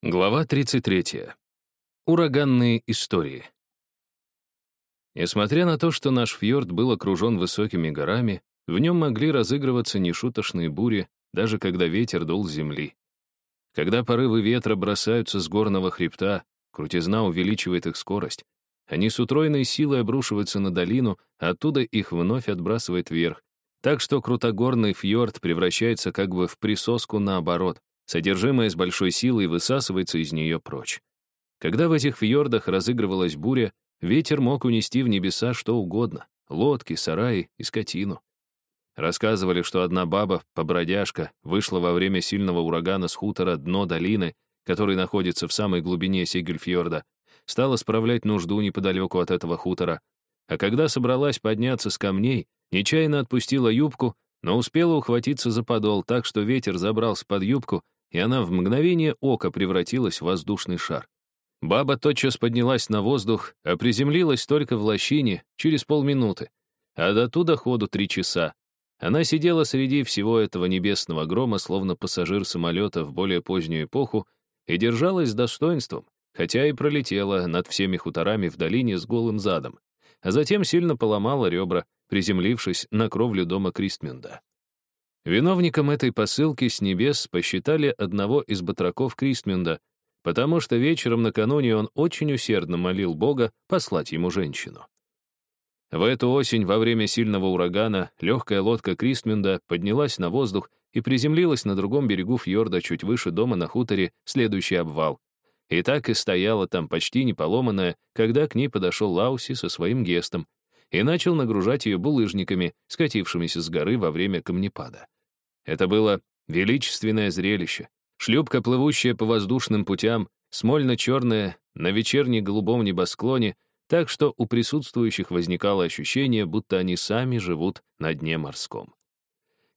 Глава 33. Ураганные истории. Несмотря на то, что наш фьорд был окружен высокими горами, в нем могли разыгрываться нешуточные бури, даже когда ветер дул с земли. Когда порывы ветра бросаются с горного хребта, крутизна увеличивает их скорость. Они с утроенной силой обрушиваются на долину, оттуда их вновь отбрасывает вверх, так что крутогорный фьорд превращается как бы в присоску наоборот, Содержимое с большой силой высасывается из нее прочь. Когда в этих фьордах разыгрывалась буря, ветер мог унести в небеса что угодно — лодки, сараи и скотину. Рассказывали, что одна баба, побродяжка, вышла во время сильного урагана с хутора дно долины, который находится в самой глубине Сигельфьорда, стала справлять нужду неподалеку от этого хутора, а когда собралась подняться с камней, нечаянно отпустила юбку, но успела ухватиться за подол так, что ветер забрался под юбку и она в мгновение ока превратилась в воздушный шар. Баба тотчас поднялась на воздух, а приземлилась только в лощине через полминуты, а до туда ходу три часа. Она сидела среди всего этого небесного грома, словно пассажир самолета в более позднюю эпоху, и держалась с достоинством, хотя и пролетела над всеми хуторами в долине с голым задом, а затем сильно поломала ребра, приземлившись на кровлю дома Кристминда. Виновником этой посылки с небес посчитали одного из батраков Кристминда, потому что вечером накануне он очень усердно молил Бога послать ему женщину. В эту осень, во время сильного урагана, легкая лодка Кристминда поднялась на воздух и приземлилась на другом берегу фьорда чуть выше дома на хуторе следующий обвал. И так и стояла там почти не поломанная, когда к ней подошел Лауси со своим гестом, и начал нагружать ее булыжниками, скатившимися с горы во время камнепада. Это было величественное зрелище. Шлюпка, плывущая по воздушным путям, смольно-черная, на вечерне голубом небосклоне, так что у присутствующих возникало ощущение, будто они сами живут на дне морском.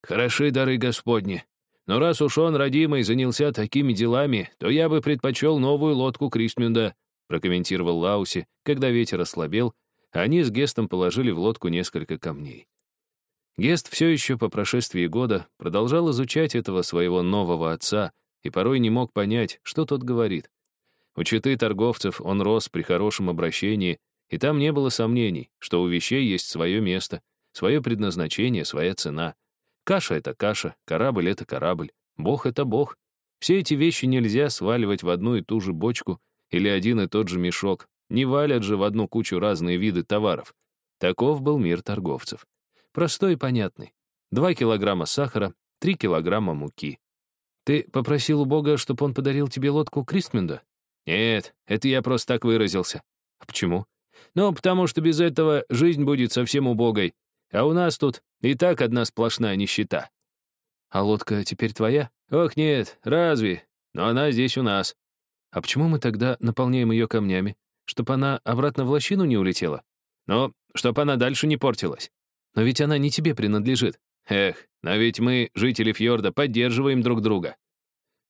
«Хороши дары Господни, но раз уж он, родимый, занялся такими делами, то я бы предпочел новую лодку Кристмюнда», прокомментировал Лауси, когда ветер ослабел, они с Гестом положили в лодку несколько камней. Гест все еще по прошествии года продолжал изучать этого своего нового отца и порой не мог понять, что тот говорит. У читы торговцев он рос при хорошем обращении, и там не было сомнений, что у вещей есть свое место, свое предназначение, своя цена. Каша — это каша, корабль — это корабль, бог — это бог. Все эти вещи нельзя сваливать в одну и ту же бочку или один и тот же мешок, не валят же в одну кучу разные виды товаров. Таков был мир торговцев. Простой и понятный. Два килограмма сахара, три килограмма муки. Ты попросил у Бога, чтобы он подарил тебе лодку Кристминда? Нет, это я просто так выразился. А почему? Ну, потому что без этого жизнь будет совсем убогой. А у нас тут и так одна сплошная нищета. А лодка теперь твоя? Ох, нет, разве? Но она здесь у нас. А почему мы тогда наполняем ее камнями? Чтоб она обратно в лощину не улетела? Ну, чтоб она дальше не портилась. Но ведь она не тебе принадлежит. Эх, но ведь мы, жители фьорда, поддерживаем друг друга.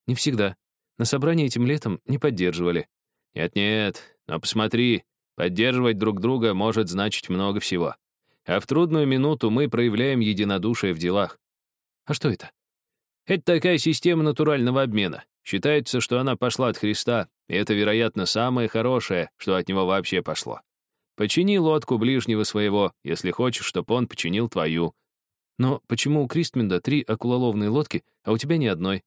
Не всегда. На собрании этим летом не поддерживали. Нет-нет, но посмотри, поддерживать друг друга может значить много всего. А в трудную минуту мы проявляем единодушие в делах. А что это? Это такая система натурального обмена. Считается, что она пошла от Христа, и это, вероятно, самое хорошее, что от него вообще пошло. Почини лодку ближнего своего, если хочешь, чтоб он починил твою. Но почему у Кристминда три акулоловные лодки, а у тебя ни одной?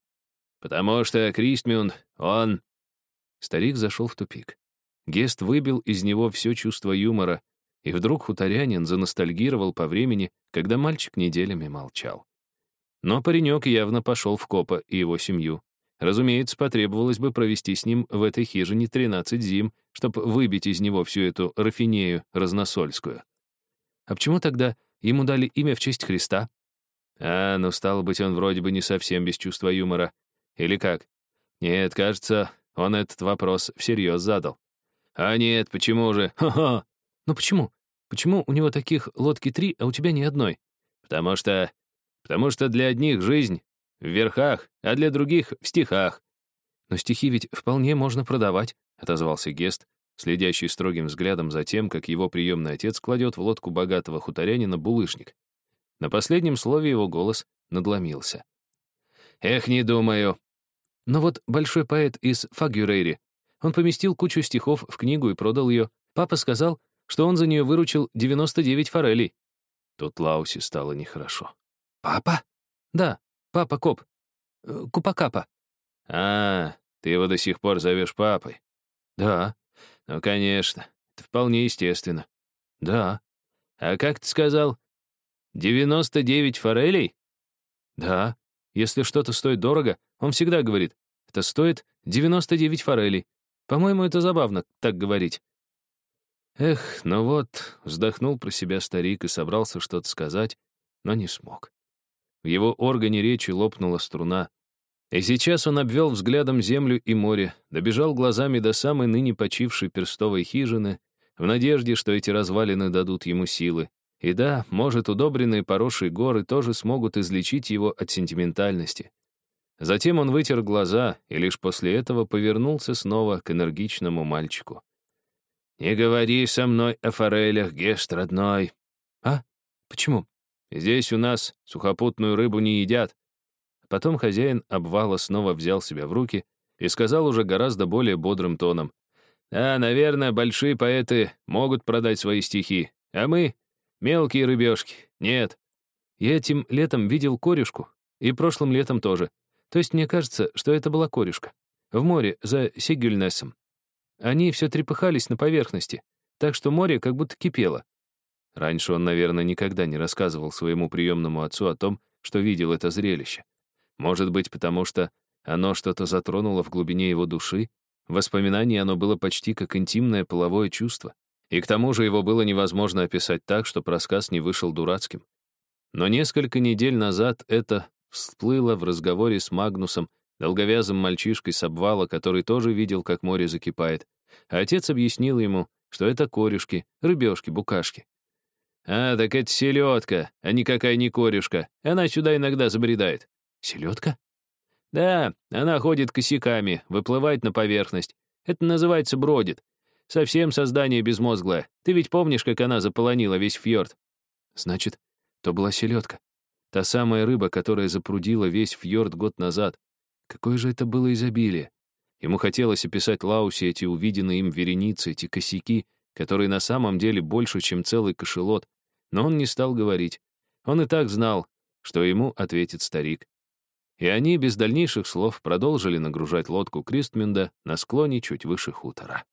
Потому что Кристмюнд, он... Старик зашел в тупик. Гест выбил из него все чувство юмора, и вдруг хуторянин заностальгировал по времени, когда мальчик неделями молчал. Но паренек явно пошел в Копа и его семью. Разумеется, потребовалось бы провести с ним в этой хижине 13 зим, чтобы выбить из него всю эту рафинею разносольскую. А почему тогда ему дали имя в честь Христа? А, ну, стало быть, он вроде бы не совсем без чувства юмора. Или как? Нет, кажется, он этот вопрос всерьез задал. А нет, почему же? Ха-ха! Ну почему? Почему у него таких лодки три, а у тебя ни одной? Потому что... Потому что для одних жизнь в верхах, а для других — в стихах. Но стихи ведь вполне можно продавать, — отозвался Гест, следящий строгим взглядом за тем, как его приемный отец кладет в лодку богатого хуторянина булыжник. На последнем слове его голос надломился. «Эх, не думаю». Но вот большой поэт из Фагюрейри, он поместил кучу стихов в книгу и продал ее. Папа сказал, что он за нее выручил 99 форелей. Тут Лауси стало нехорошо. «Папа?» «Да, папа Коп. Э, Купакапа». «А, ты его до сих пор зовешь папой?» «Да». «Ну, конечно. Это вполне естественно». «Да». «А как ты сказал? 99 форелей?» «Да. Если что-то стоит дорого, он всегда говорит, это стоит 99 форелей. По-моему, это забавно так говорить». Эх, ну вот, вздохнул про себя старик и собрался что-то сказать, но не смог. В его органе речи лопнула струна, и сейчас он обвел взглядом землю и море, добежал глазами до самой ныне почившей перстовой хижины, в надежде, что эти развалины дадут ему силы. И да, может, удобренные поросшие горы тоже смогут излечить его от сентиментальности. Затем он вытер глаза и лишь после этого повернулся снова к энергичному мальчику. «Не говори со мной о форелях, Гест, родной». «А? Почему?» «Здесь у нас сухопутную рыбу не едят». Потом хозяин обвала снова взял себя в руки и сказал уже гораздо более бодрым тоном. «Да, наверное, большие поэты могут продать свои стихи, а мы — мелкие рыбешки. Нет». Я этим летом видел корюшку, и прошлым летом тоже. То есть мне кажется, что это была корюшка. В море, за Сигюльнесом. Они все трепыхались на поверхности, так что море как будто кипело. Раньше он, наверное, никогда не рассказывал своему приемному отцу о том, что видел это зрелище. Может быть, потому что оно что-то затронуло в глубине его души, в воспоминании оно было почти как интимное половое чувство. И к тому же его было невозможно описать так, чтобы рассказ не вышел дурацким. Но несколько недель назад это всплыло в разговоре с Магнусом долговязым мальчишкой с обвала, который тоже видел, как море закипает. А отец объяснил ему, что это корюшки, рыбешки, букашки. «А, так это селедка, а никакая не корюшка. Она сюда иногда забредает». «Селедка?» «Да, она ходит косяками, выплывает на поверхность. Это называется бродит. Совсем создание безмозглое. Ты ведь помнишь, как она заполонила весь фьорд?» «Значит, то была селедка. Та самая рыба, которая запрудила весь фьорд год назад. Какое же это было изобилие! Ему хотелось описать Лаусе эти увиденные им вереницы, эти косяки, которые на самом деле больше, чем целый кошелот, но он не стал говорить. Он и так знал, что ему ответит старик. И они без дальнейших слов продолжили нагружать лодку Кристминда на склоне чуть выше хутора.